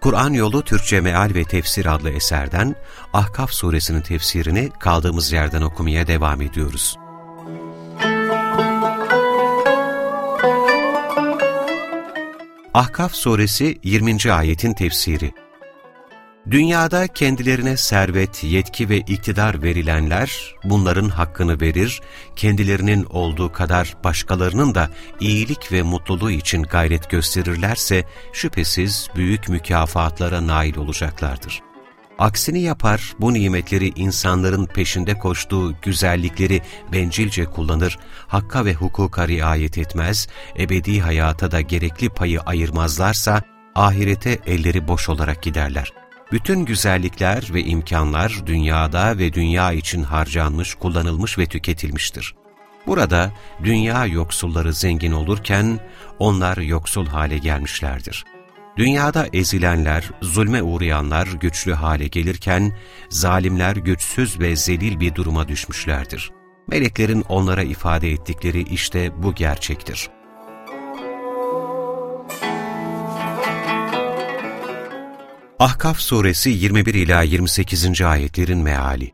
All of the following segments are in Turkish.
Kur'an Yolu Türkçe Meal ve Tefsir adlı eserden Ahkaf suresinin tefsirini kaldığımız yerden okumaya devam ediyoruz. Ahkaf suresi 20. ayetin tefsiri Dünyada kendilerine servet, yetki ve iktidar verilenler bunların hakkını verir, kendilerinin olduğu kadar başkalarının da iyilik ve mutluluğu için gayret gösterirlerse şüphesiz büyük mükafatlara nail olacaklardır. Aksini yapar, bu nimetleri insanların peşinde koştuğu güzellikleri bencilce kullanır, hakka ve hukuka riayet etmez, ebedi hayata da gerekli payı ayırmazlarsa, ahirete elleri boş olarak giderler. Bütün güzellikler ve imkanlar dünyada ve dünya için harcanmış, kullanılmış ve tüketilmiştir. Burada dünya yoksulları zengin olurken onlar yoksul hale gelmişlerdir. Dünyada ezilenler, zulme uğrayanlar güçlü hale gelirken zalimler güçsüz ve zelil bir duruma düşmüşlerdir. Meleklerin onlara ifade ettikleri işte bu gerçektir. Ahkaf suresi 21 ila 28. ayetlerin meali.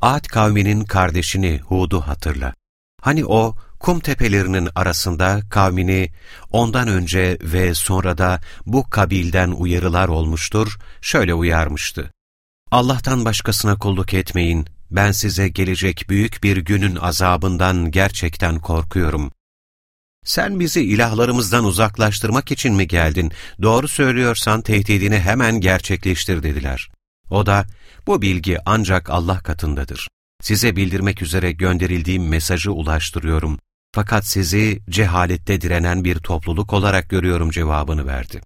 Ad kavminin kardeşini Hud'u hatırla. Hani o kum tepelerinin arasında kavmini ondan önce ve sonra da bu kabilden uyarılar olmuştur, şöyle uyarmıştı. Allah'tan başkasına kulluk etmeyin, ben size gelecek büyük bir günün azabından gerçekten korkuyorum. Sen bizi ilahlarımızdan uzaklaştırmak için mi geldin? Doğru söylüyorsan tehdidini hemen gerçekleştir dediler. O da, bu bilgi ancak Allah katındadır. Size bildirmek üzere gönderildiğim mesajı ulaştırıyorum. Fakat sizi cehalette direnen bir topluluk olarak görüyorum cevabını verdi.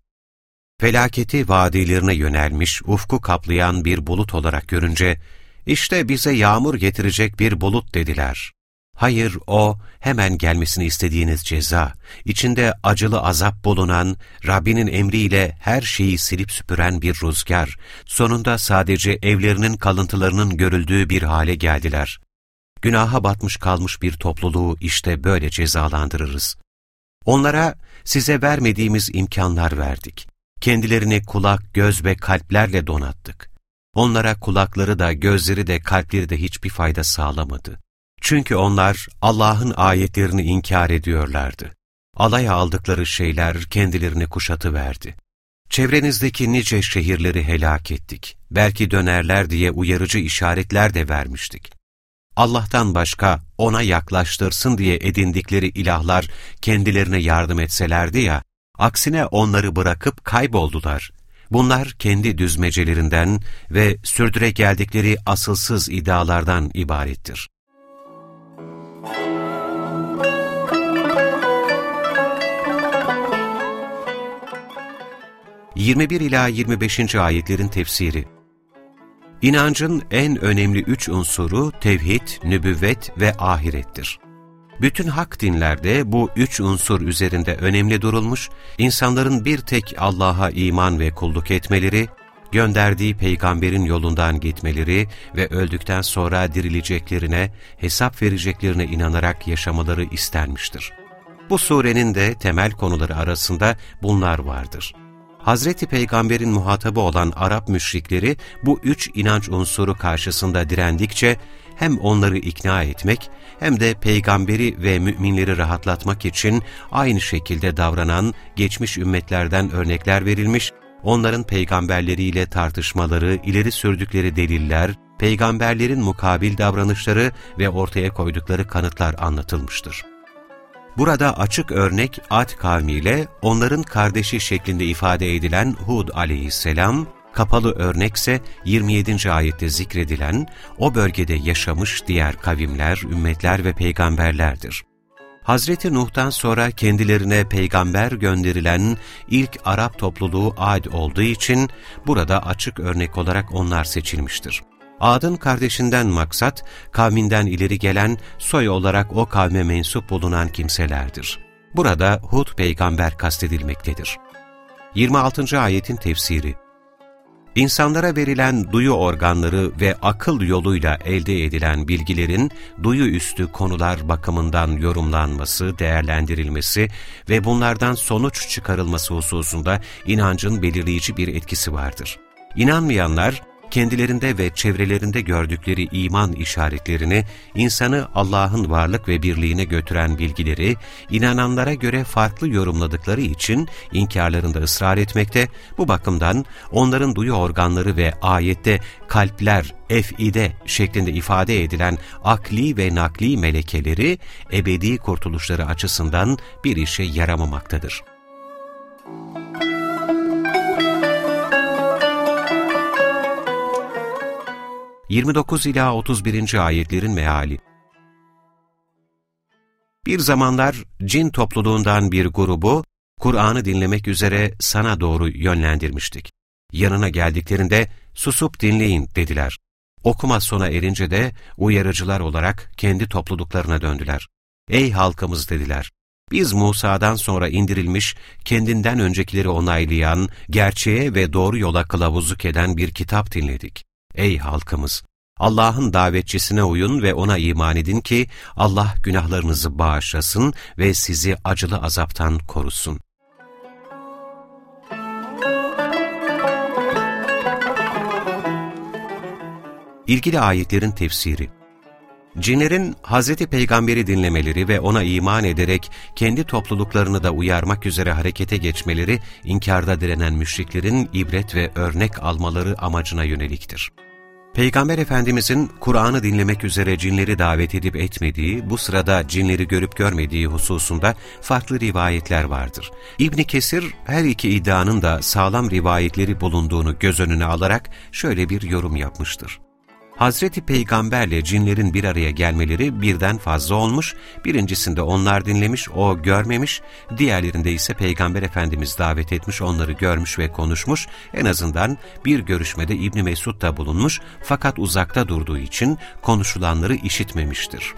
Felaketi vadilerine yönelmiş, ufku kaplayan bir bulut olarak görünce, işte bize yağmur getirecek bir bulut dediler. Hayır o hemen gelmesini istediğiniz ceza, içinde acılı azap bulunan, Rabbinin emriyle her şeyi silip süpüren bir rüzgar, sonunda sadece evlerinin kalıntılarının görüldüğü bir hale geldiler. Günaha batmış kalmış bir topluluğu işte böyle cezalandırırız. Onlara size vermediğimiz imkanlar verdik. Kendilerini kulak, göz ve kalplerle donattık. Onlara kulakları da, gözleri de, kalpleri de hiçbir fayda sağlamadı. Çünkü onlar Allah'ın ayetlerini inkar ediyorlardı. Alaya aldıkları şeyler kendilerini kuşatıverdi. Çevrenizdeki nice şehirleri helak ettik. Belki dönerler diye uyarıcı işaretler de vermiştik. Allah'tan başka ona yaklaştırsın diye edindikleri ilahlar kendilerine yardım etselerdi ya, aksine onları bırakıp kayboldular. Bunlar kendi düzmecelerinden ve sürdüre geldikleri asılsız iddialardan ibarettir. 21 ila 25. ayetlerin tefsiri. İnancın en önemli üç unsuru tevhid, nübüvvet ve ahirettir. Bütün hak dinlerde bu üç unsur üzerinde önemli durulmuş, insanların bir tek Allah'a iman ve kulluk etmeleri, gönderdiği peygamberin yolundan gitmeleri ve öldükten sonra dirileceklerine, hesap vereceklerine inanarak yaşamaları istenmiştir. Bu surenin de temel konuları arasında bunlar vardır. Hazreti Peygamber'in muhatabı olan Arap müşrikleri bu üç inanç unsuru karşısında direndikçe hem onları ikna etmek hem de peygamberi ve müminleri rahatlatmak için aynı şekilde davranan geçmiş ümmetlerden örnekler verilmiş, onların peygamberleriyle tartışmaları, ileri sürdükleri deliller, peygamberlerin mukabil davranışları ve ortaya koydukları kanıtlar anlatılmıştır. Burada açık örnek Ad kavmiyle onların kardeşi şeklinde ifade edilen Hud aleyhisselam, kapalı örnekse 27. ayette zikredilen o bölgede yaşamış diğer kavimler, ümmetler ve peygamberlerdir. Hazreti Nuh'tan sonra kendilerine peygamber gönderilen ilk Arap topluluğu Ad olduğu için burada açık örnek olarak onlar seçilmiştir. Ad'ın kardeşinden maksat, kavminden ileri gelen, soy olarak o kavme mensup bulunan kimselerdir. Burada Hud peygamber kastedilmektedir. 26. ayetin tefsiri İnsanlara verilen duyu organları ve akıl yoluyla elde edilen bilgilerin duyu üstü konular bakımından yorumlanması, değerlendirilmesi ve bunlardan sonuç çıkarılması hususunda inancın belirleyici bir etkisi vardır. İnanmayanlar, kendilerinde ve çevrelerinde gördükleri iman işaretlerini, insanı Allah'ın varlık ve birliğine götüren bilgileri, inananlara göre farklı yorumladıkları için inkarlarında ısrar etmekte, bu bakımdan onların duyu organları ve ayette kalpler, efide şeklinde ifade edilen akli ve nakli melekeleri, ebedi kurtuluşları açısından bir işe yaramamaktadır. 29 ila 31. ayetlerin meali. Bir zamanlar cin topluluğundan bir grubu Kur'an'ı dinlemek üzere sana doğru yönlendirmiştik. Yanına geldiklerinde susup dinleyin dediler. Okuma sona erince de uyarıcılar olarak kendi topluluklarına döndüler. Ey halkımız dediler. Biz Musa'dan sonra indirilmiş, kendinden öncekileri onaylayan, gerçeğe ve doğru yola kılavuzluk eden bir kitap dinledik. Ey halkımız! Allah'ın davetçisine uyun ve ona iman edin ki Allah günahlarınızı bağışlasın ve sizi acılı azaptan korusun. İlgili ayetlerin tefsiri Cinlerin Hz. Peygamber'i dinlemeleri ve ona iman ederek kendi topluluklarını da uyarmak üzere harekete geçmeleri, inkarda direnen müşriklerin ibret ve örnek almaları amacına yöneliktir. Peygamber Efendimizin Kur'an'ı dinlemek üzere cinleri davet edip etmediği, bu sırada cinleri görüp görmediği hususunda farklı rivayetler vardır. İbn Kesir her iki iddianın da sağlam rivayetleri bulunduğunu göz önüne alarak şöyle bir yorum yapmıştır. Hazreti Peygamberle cinlerin bir araya gelmeleri birden fazla olmuş, birincisinde onlar dinlemiş, o görmemiş, diğerlerinde ise Peygamber Efendimiz davet etmiş, onları görmüş ve konuşmuş, en azından bir görüşmede İbni Mesud da bulunmuş fakat uzakta durduğu için konuşulanları işitmemiştir.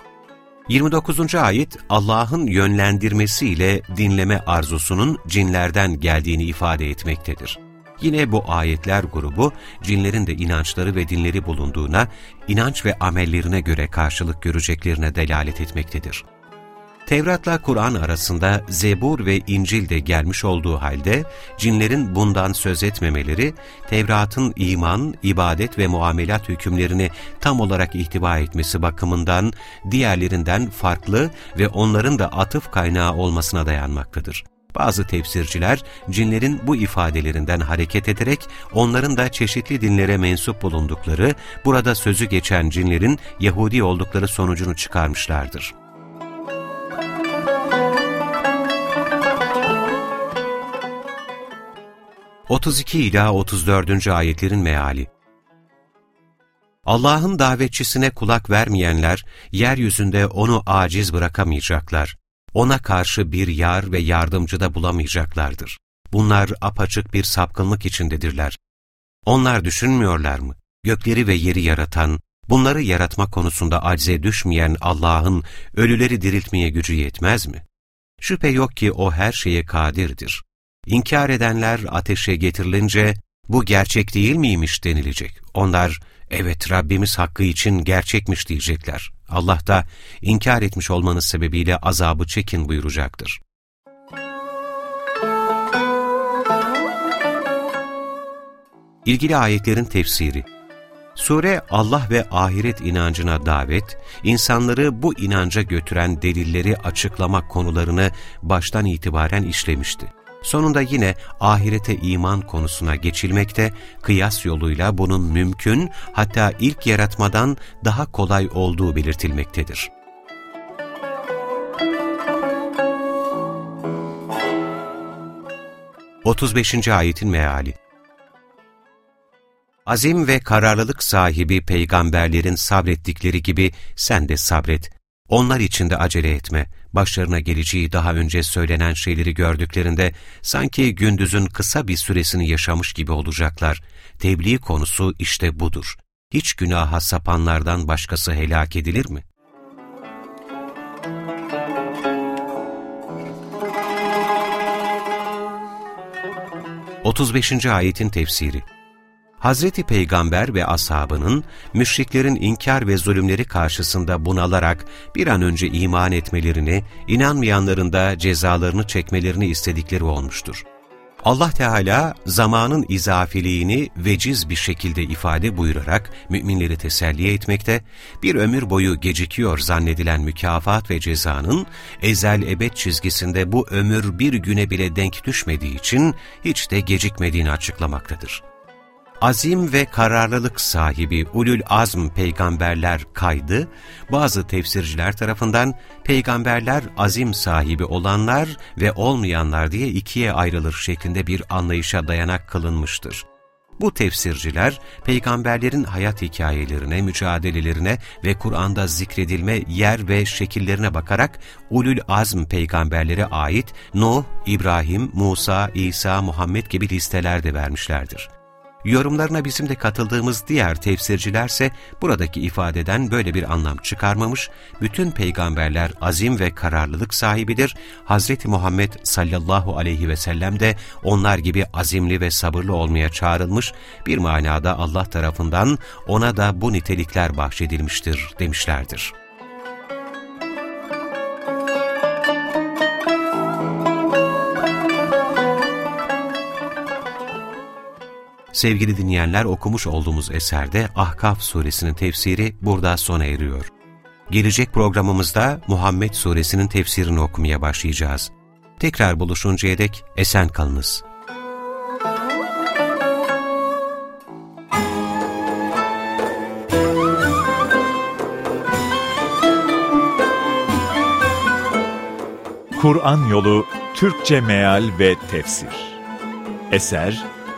29. ayet Allah'ın yönlendirmesiyle dinleme arzusunun cinlerden geldiğini ifade etmektedir. Yine bu ayetler grubu cinlerin de inançları ve dinleri bulunduğuna, inanç ve amellerine göre karşılık göreceklerine delalet etmektedir. Tevrat'la Kur'an arasında Zebur ve İncil de gelmiş olduğu halde cinlerin bundan söz etmemeleri, Tevrat'ın iman, ibadet ve muamelat hükümlerini tam olarak ihtiva etmesi bakımından diğerlerinden farklı ve onların da atıf kaynağı olmasına dayanmaktadır. Bazı tefsirciler cinlerin bu ifadelerinden hareket ederek onların da çeşitli dinlere mensup bulundukları, burada sözü geçen cinlerin Yahudi oldukları sonucunu çıkarmışlardır. ...32 ila 34. ayetlerin meali Allah'ın davetçisine kulak vermeyenler, yeryüzünde onu aciz bırakamayacaklar ona karşı bir yar ve yardımcı da bulamayacaklardır. Bunlar apaçık bir sapkınlık içindedirler. Onlar düşünmüyorlar mı? Gökleri ve yeri yaratan, bunları yaratma konusunda acize düşmeyen Allah'ın ölüleri diriltmeye gücü yetmez mi? Şüphe yok ki O her şeye kadirdir. İnkar edenler ateşe getirilince, bu gerçek değil miymiş denilecek. Onlar, evet Rabbimiz hakkı için gerçekmiş diyecekler. Allah da inkar etmiş olmanız sebebiyle azabı çekin buyuracaktır. İlgili ayetlerin tefsiri Sure Allah ve ahiret inancına davet, insanları bu inanca götüren delilleri açıklamak konularını baştan itibaren işlemişti. Sonunda yine ahirete iman konusuna geçilmekte, kıyas yoluyla bunun mümkün, hatta ilk yaratmadan daha kolay olduğu belirtilmektedir. Otuz beşinci ayetin meali Azim ve kararlılık sahibi peygamberlerin sabrettikleri gibi sen de sabret. Onlar için de acele etme. Başlarına geleceği daha önce söylenen şeyleri gördüklerinde sanki gündüzün kısa bir süresini yaşamış gibi olacaklar. Tebliğ konusu işte budur. Hiç günaha sapanlardan başkası helak edilir mi? 35. ayetin tefsiri Hazreti Peygamber ve ashabının müşriklerin inkar ve zulümleri karşısında bunalarak bir an önce iman etmelerini, inanmayanların da cezalarını çekmelerini istedikleri olmuştur. Allah Teala zamanın izafiliğini veciz bir şekilde ifade buyurarak müminleri teselli etmekte, bir ömür boyu gecikiyor zannedilen mükafat ve cezanın ezel ebed çizgisinde bu ömür bir güne bile denk düşmediği için hiç de gecikmediğini açıklamaktadır azim ve kararlılık sahibi ulul azm peygamberler kaydı, bazı tefsirciler tarafından peygamberler azim sahibi olanlar ve olmayanlar diye ikiye ayrılır şeklinde bir anlayışa dayanak kılınmıştır. Bu tefsirciler, peygamberlerin hayat hikayelerine, mücadelelerine ve Kur'an'da zikredilme yer ve şekillerine bakarak ulul azm peygamberlere ait Nuh, İbrahim, Musa, İsa, Muhammed gibi listeler de vermişlerdir. Yorumlarına bizim de katıldığımız diğer tefsircilerse buradaki ifadeden böyle bir anlam çıkarmamış, bütün peygamberler azim ve kararlılık sahibidir, Hz. Muhammed sallallahu aleyhi ve sellem de onlar gibi azimli ve sabırlı olmaya çağrılmış, bir manada Allah tarafından ona da bu nitelikler bahşedilmiştir demişlerdir. Sevgili dinleyenler okumuş olduğumuz eserde Ahkaf suresinin tefsiri burada sona eriyor. Gelecek programımızda Muhammed suresinin tefsirini okumaya başlayacağız. Tekrar buluşuncaya dek esen kalınız. Kur'an Yolu Türkçe Meal ve Tefsir Eser